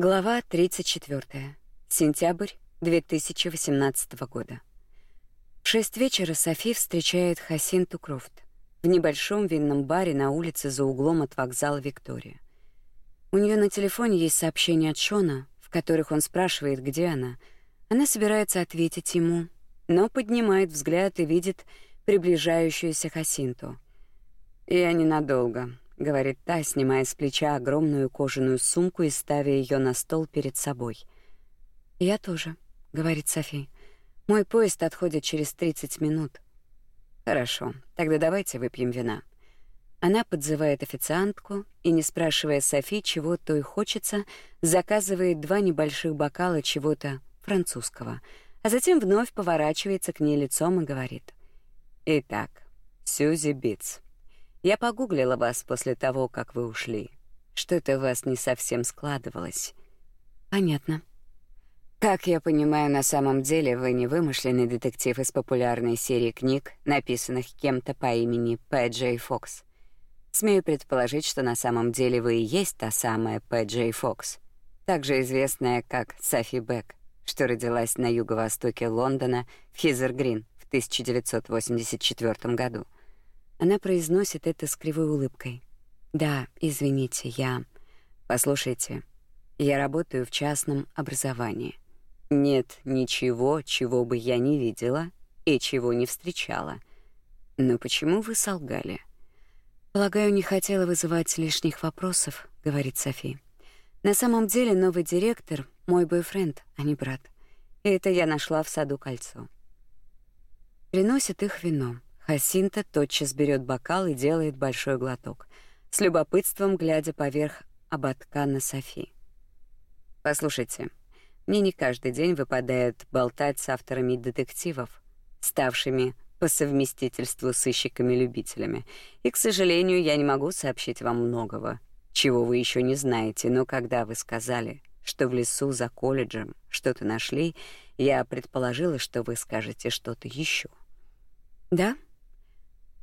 Глава 34. Сентябрь 2018 года. В шесть вечера Софи встречает Хасинту Крофт в небольшом винном баре на улице за углом от вокзала Виктория. У нее на телефоне есть сообщения от Шона, в которых он спрашивает, где она. Она собирается ответить ему, но поднимает взгляд и видит приближающуюся Хасинту. «Я ненадолго», говорит та, снимая с плеча огромную кожаную сумку и ставя ее на стол перед собой. Я тоже, говорит Софи. Мой поезд отходит через 30 минут. Хорошо. Тогда давайте выпьем вина. Она подзывает официантку и, не спрашивая Софи, чего той хочется, заказывает два небольших бокала чего-то французского, а затем вновь поворачивается к ней лицом и говорит: "Итак, Сьюзи Битс, я погуглила вас после того, как вы ушли. Что-то у вас не совсем складывалось. Понятно. Как я понимаю, на самом деле вы не вымышленный детектив из популярной серии книг, написанных кем-то по имени П. Фокс. Смею предположить, что на самом деле вы и есть та самая П. Фокс, также известная как Софи Бек, что родилась на юго-востоке Лондона в Хизер-Грин в 1984 году. Она произносит это с кривой улыбкой. Да, извините, я Послушайте, я работаю в частном образовании. Нет ничего, чего бы я не видела и чего не встречала. Но почему вы солгали? Полагаю, не хотела вызывать лишних вопросов, говорит Софи. На самом деле новый директор мой бойфренд, а не брат. И это я нашла в саду кольцо. Приносит их вино. Хасинта тотчас берет бокал и делает большой глоток, с любопытством глядя поверх ободка на Софи. Послушайте, мне не каждый день выпадает болтать с авторами детективов, ставшими по совместительству сыщиками-любителями. И, к сожалению, я не могу сообщить вам многого, чего вы еще не знаете, но когда вы сказали, что в лесу за колледжем что-то нашли, я предположила, что вы скажете что-то еще. Да?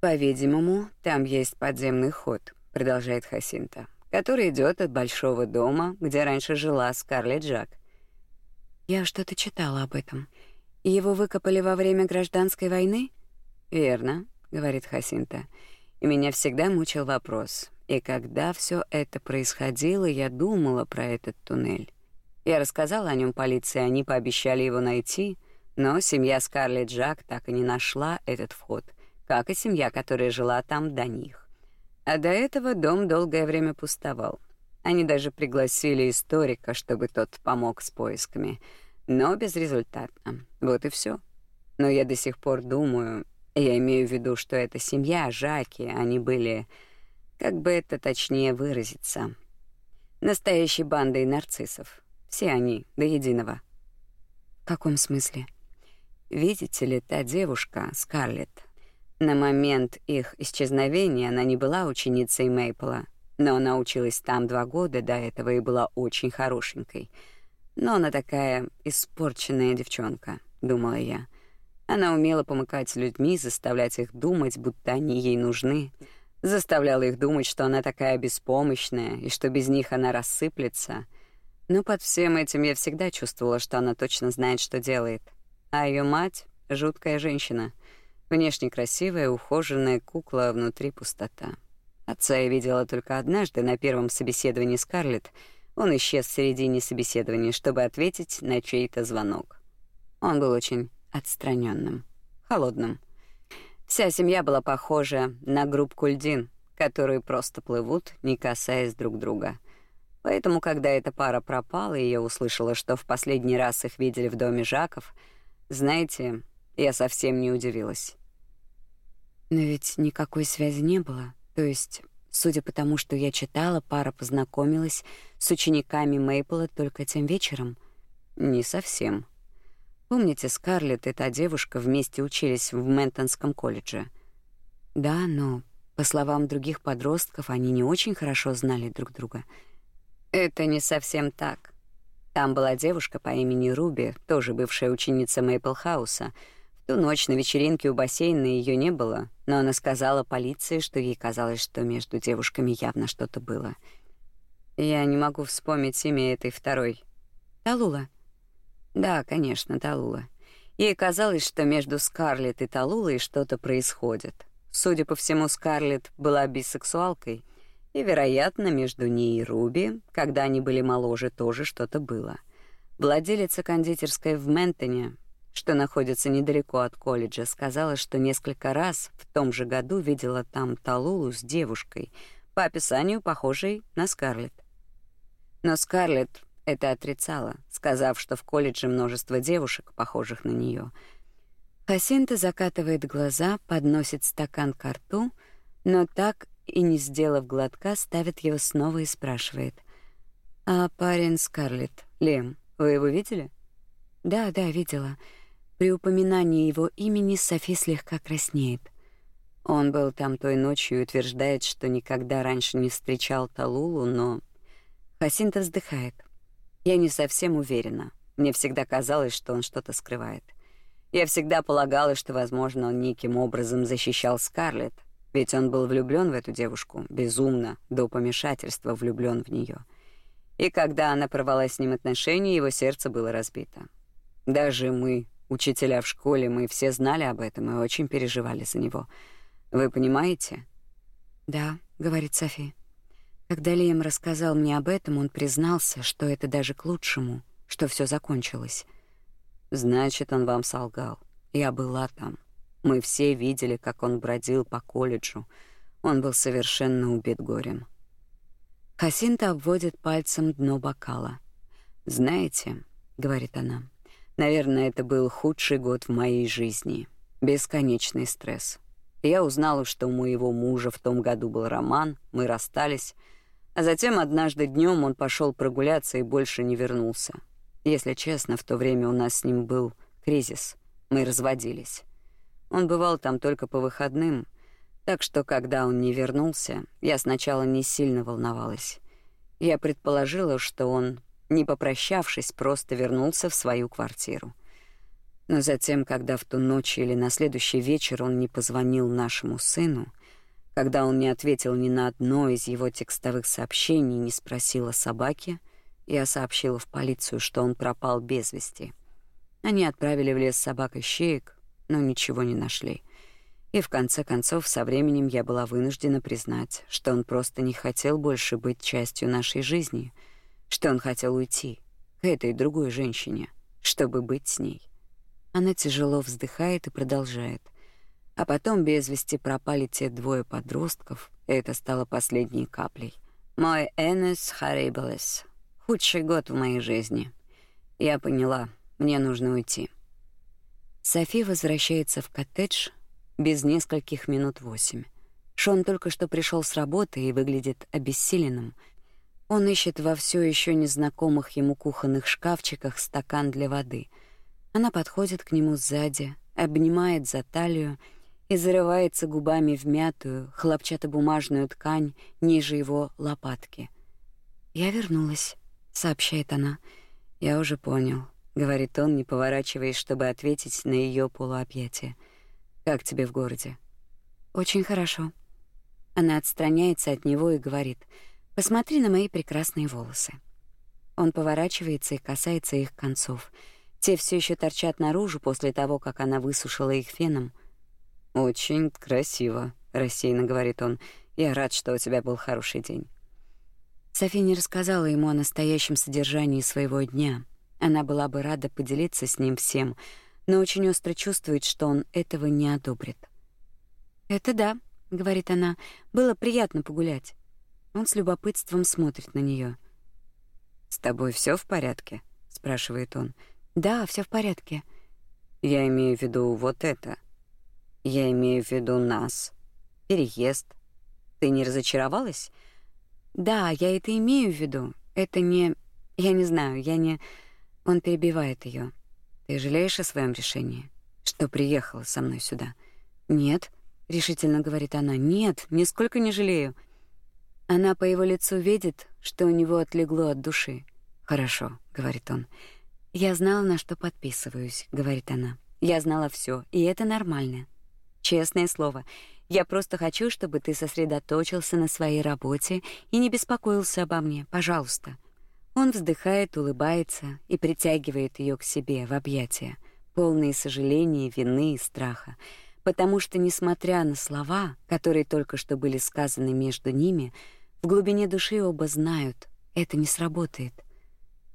По-видимому, там есть подземный ход, продолжает Хасинта, который идет от большого дома, где раньше жила Скарлетт Джак. Я что-то читала об этом. Его выкопали во время гражданской войны? Верно, говорит Хасинта. И меня всегда мучил вопрос: и когда все это происходило, я думала про этот туннель. Я рассказала о нем полиции, они пообещали его найти, но семья Скарлетт Джак так и не нашла этот вход как и семья, которая жила там до них. А до этого дом долгое время пустовал. Они даже пригласили историка, чтобы тот помог с поисками, но безрезультатно. Вот и все. Но я до сих пор думаю, я имею в виду, что эта семья Жаки, они были, как бы это точнее выразиться, настоящей бандой нарциссов. Все они до единого. В каком смысле? Видите ли, та девушка, Скарлетт, на момент их исчезновения она не была ученицей Мейпла, но она училась там два года до этого и была очень хорошенькой. Но она такая испорченная девчонка, думала я. Она умела помыкать с людьми, заставлять их думать, будто они ей нужны, заставляла их думать, что она такая беспомощная и что без них она рассыплется. Но под всем этим я всегда чувствовала, что она точно знает, что делает. А ее мать жуткая женщина. Внешне красивая, ухоженная кукла, а внутри пустота. Отца я видела только однажды на первом собеседовании Скарлетт. Он исчез в середине собеседования, чтобы ответить на чей-то звонок. Он был очень отстраненным, холодным. Вся семья была похожа на группу льдин, которые просто плывут, не касаясь друг друга. Поэтому, когда эта пара пропала, и я услышала, что в последний раз их видели в доме Жаков, знаете, я совсем не удивилась. Но ведь никакой связи не было. То есть, судя по тому, что я читала, пара познакомилась с учениками Мейпла только тем вечером. Не совсем. Помните, Скарлетт и та девушка вместе учились в Ментонском колледже? Да, но, по словам других подростков, они не очень хорошо знали друг друга. Это не совсем так. Там была девушка по имени Руби, тоже бывшая ученица Мейплхауса — Ту ночь на вечеринке у бассейна ее не было, но она сказала полиции, что ей казалось, что между девушками явно что-то было. Я не могу вспомнить имя этой второй. Талула. Да, конечно, Талула. Ей казалось, что между Скарлетт и Талулой что-то происходит. Судя по всему, Скарлетт была бисексуалкой, и, вероятно, между ней и Руби, когда они были моложе, тоже что-то было. Владелица кондитерской в Ментоне, что находится недалеко от колледжа, сказала, что несколько раз в том же году видела там Талулу с девушкой, по описанию похожей на Скарлетт. Но Скарлетт это отрицала, сказав, что в колледже множество девушек, похожих на нее. Хасинта закатывает глаза, подносит стакан к рту, но так и не сделав глотка, ставит его снова и спрашивает: "А парень Скарлетт, Лем, вы его видели?" "Да, да, видела." При упоминании его имени Софи слегка краснеет. Он был там той ночью и утверждает, что никогда раньше не встречал Талулу, но Хасинта вздыхает. Я не совсем уверена. Мне всегда казалось, что он что-то скрывает. Я всегда полагала, что, возможно, он неким образом защищал Скарлетт, ведь он был влюблён в эту девушку, безумно, до помешательства влюблён в неё. И когда она порвала с ним отношения, его сердце было разбито. Даже мы, учителя в школе, мы все знали об этом и очень переживали за него. Вы понимаете? Да, говорит София. Когда Лиам рассказал мне об этом, он признался, что это даже к лучшему, что все закончилось. Значит, он вам солгал. Я была там. Мы все видели, как он бродил по колледжу. Он был совершенно убит горем. Хасинта обводит пальцем дно бокала. «Знаете», — говорит она, — «наверное, это был худший год в моей жизни. Бесконечный стресс. Я узнала, что у моего мужа в том году был роман, мы расстались, а затем однажды днем он пошел прогуляться и больше не вернулся. Если честно, в то время у нас с ним был кризис. Мы разводились. Он бывал там только по выходным, так что когда он не вернулся, я сначала не сильно волновалась. Я предположила, что он, не попрощавшись, просто вернулся в свою квартиру. Но затем, когда в ту ночь или на следующий вечер он не позвонил нашему сыну, когда он не ответил ни на одно из его текстовых сообщений, не спросил о собаке, я сообщила в полицию, что он пропал без вести. Они отправили в лес собак и щеек, но ничего не нашли. И в конце концов, со временем я была вынуждена признать, что он просто не хотел больше быть частью нашей жизни, что он хотел уйти к этой другой женщине, чтобы быть с ней. Она тяжело вздыхает и продолжает — а потом без вести пропали те двое подростков, и это стало последней каплей. Мой энес харибелес. Худший год в моей жизни. Я поняла, мне нужно уйти. Софи возвращается в коттедж без нескольких минут восемь. Шон только что пришел с работы и выглядит обессиленным. Он ищет во все еще незнакомых ему кухонных шкафчиках стакан для воды. Она подходит к нему сзади, обнимает за талию и зарывается губами в мятую хлопчатобумажную ткань ниже его лопатки. «Я вернулась», — сообщает она. «Я уже понял», — говорит он, не поворачиваясь, чтобы ответить на ее полуобъятие. «Как тебе в городе?» «Очень хорошо». Она отстраняется от него и говорит, «Посмотри на мои прекрасные волосы». Он поворачивается и касается их концов. Те все еще торчат наружу после того, как она высушила их феном — «Очень красиво», — рассеянно говорит он. «Я рад, что у тебя был хороший день». София не рассказала ему о настоящем содержании своего дня. Она была бы рада поделиться с ним всем, но очень остро чувствует, что он этого не одобрит. «Это да», — говорит она, — «было приятно погулять». Он с любопытством смотрит на нее. «С тобой все в порядке?» — спрашивает он. «Да, все в порядке». «Я имею в виду вот это», я имею в виду нас. Переезд. Ты не разочаровалась? Да, я это имею в виду. Это не... Я не знаю, я не... Он перебивает ее. Ты жалеешь о своем решении? Что приехала со мной сюда? Нет, решительно говорит она. Нет, нисколько не жалею. Она по его лицу видит, что у него отлегло от души. Хорошо, говорит он. Я знала, на что подписываюсь, говорит она. Я знала все, и это нормально. Честное слово, Я просто хочу, чтобы ты сосредоточился на своей работе и не беспокоился обо мне, пожалуйста. Он вздыхает, улыбается и притягивает ее к себе в объятия, полные сожаления, вины и страха, потому что несмотря на слова, которые только что были сказаны между ними, в глубине души оба знают, это не сработает.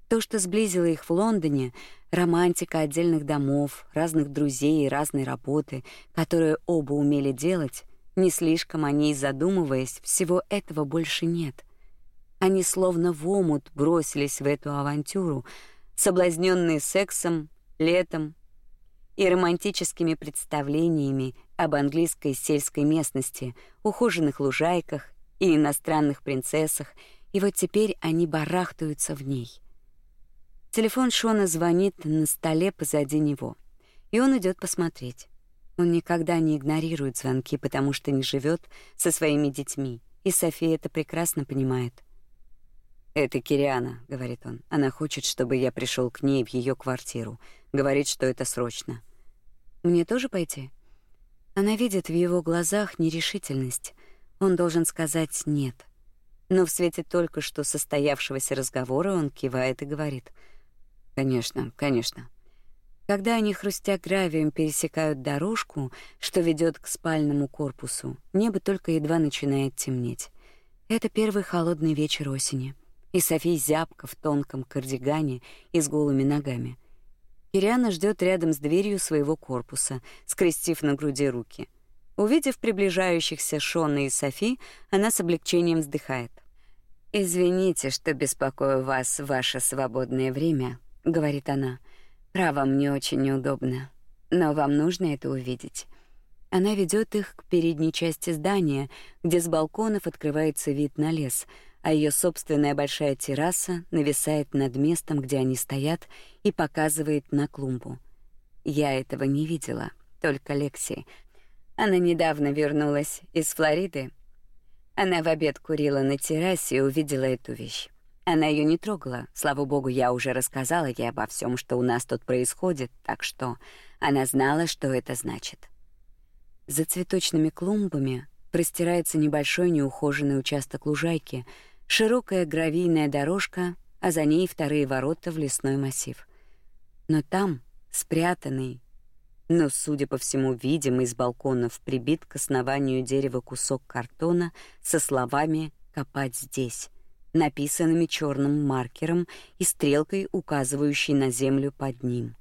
То, что сблизило их в Лондоне, романтика отдельных домов, разных друзей и разной работы, которые оба умели делать, не слишком о ней задумываясь, всего этого больше нет. Они словно в омут бросились в эту авантюру, соблазненные сексом, летом и романтическими представлениями об английской сельской местности, ухоженных лужайках и иностранных принцессах, и вот теперь они барахтаются в ней. Телефон Шона звонит на столе позади него, и он идет посмотреть. Он никогда не игнорирует звонки, потому что не живет со своими детьми, и София это прекрасно понимает. «Это Кириана», — говорит он. «Она хочет, чтобы я пришел к ней в ее квартиру. Говорит, что это срочно». «Мне тоже пойти?» Она видит в его глазах нерешительность. Он должен сказать «нет». Но в свете только что состоявшегося разговора он кивает и говорит — Конечно, конечно. Когда они, хрустя гравием, пересекают дорожку, что ведет к спальному корпусу, небо только едва начинает темнеть. Это первый холодный вечер осени, и София зябка в тонком кардигане и с голыми ногами. Кириана ждет рядом с дверью своего корпуса, скрестив на груди руки. Увидев приближающихся Шона и Софи, она с облегчением вздыхает. «Извините, что беспокою вас в ваше свободное время», говорит она. Право, мне очень неудобно, но вам нужно это увидеть. Она ведет их к передней части здания, где с балконов открывается вид на лес, а ее собственная большая терраса нависает над местом, где они стоят, и показывает на клумбу. Я этого не видела, только Лекси. Она недавно вернулась из Флориды. Она в обед курила на террасе и увидела эту вещь. Она ее не трогала. Слава богу, я уже рассказала ей обо всем, что у нас тут происходит, так что она знала, что это значит. За цветочными клумбами простирается небольшой неухоженный участок лужайки, широкая гравийная дорожка, а за ней вторые ворота в лесной массив. Но там, спрятанный, но, судя по всему, видимый с балконов, прибит к основанию дерева кусок картона со словами «копать здесь» написанными черным маркером и стрелкой, указывающей на землю под ним.